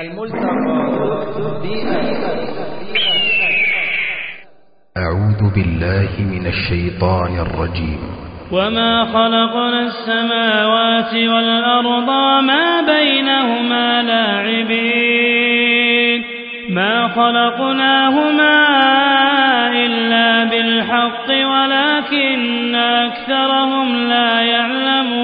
الملتقى أعوذ بالله من الشيطان الرجيم. وما خلقنا السماوات والأرض ما بينهما لاعبين. ما خلقناهما إلا بالحق ولكن أكثرهم لا يعلمون.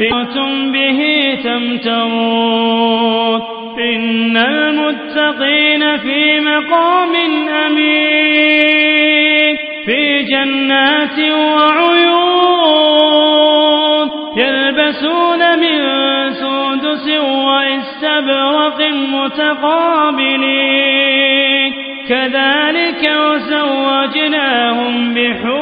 أنتم به تمترون. إن المتقين في مقام أمين. في جنات وعيون. يلبسون من سندس واستبرق متقابلين. كذلك وزوجناهم بحور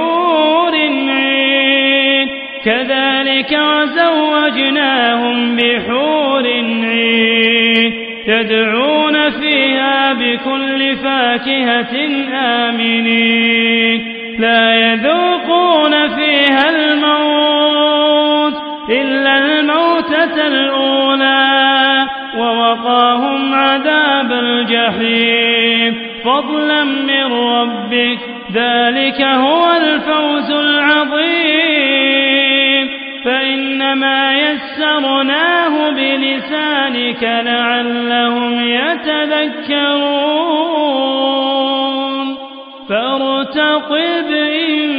كذلك وزوجناهم بحور عين يدعون فيها بكل فاكهة آمنين. لا يذوقون فيها الموت إلا الموتة الأولى ووقاهم عذاب الجحيم. فضلا من ربك ذلك هو الفوز العظيم. فإنما يسرناه بلسانك لعلهم يتذكرون. فارتقب إنهم